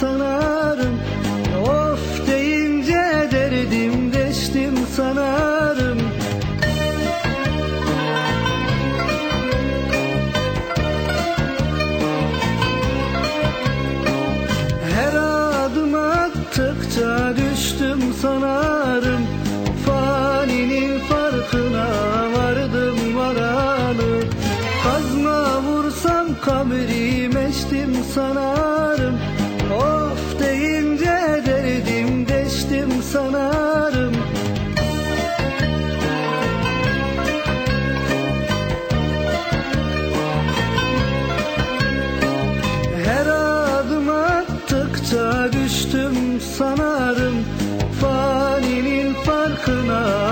sanarım. Of deyince derdim deştim sanarım. Her adım attıkça düştüm sanarım. Faninin farkına vardım varalı Kazma vursam kabri meştim sanarım Of deyince derdim deştim sanarım. Her adım attıkça düştüm sanarım. Faninin farkına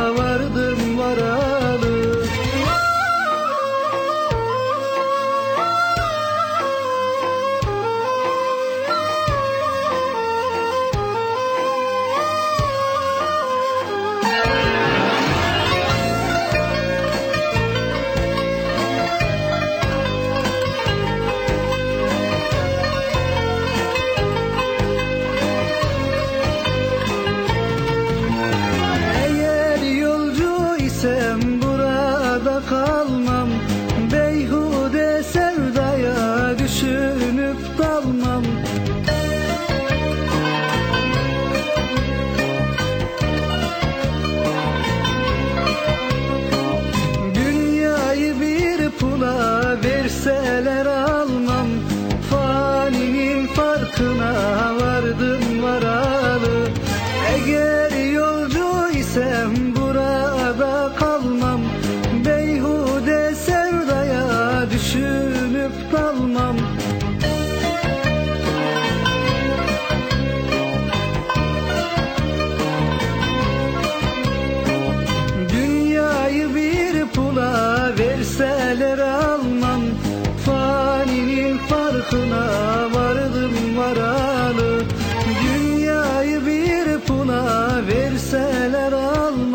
verseler al